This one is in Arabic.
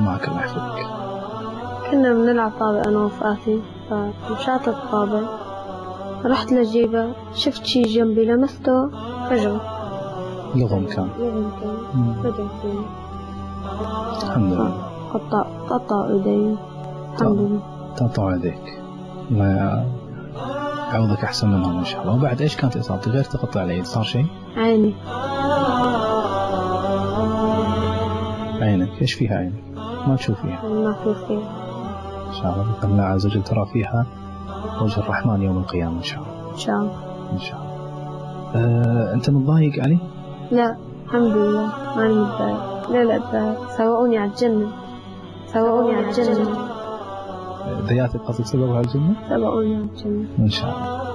معك الله يحفظك كنا بنلعب طابة أنا ورفقاتي فمشات الطابة. رحت لجيبها شفت شي جنبي لمسته فجأة. لغم كان. لغم كان. فجأة الحمد لله. قطع قطع إيدي. الحمد لله. تقطع يديك الله يعوضك أحسن منهم إن شاء الله. وبعد إيش كانت إصابتك؟ غير تقطع اليد صار شيء عيني. عينك. إيش فيها عينك؟ ما تشوف فيها ما في خير إن شاء الله. بإذن الله عز وجل ترى فيها وجه الرحمن يوم القيامة إن شاء الله. إن شاء الله. إن شاء الله. أه أنت متضايق علي؟ لا الحمد لله. ماني متضايق. لا لا اتضايق سوقوني على الجنة. سوقوني على الجنة. ذياتك قصدك سببها الجنة؟ سبقوني على الجنة. إن شاء الله.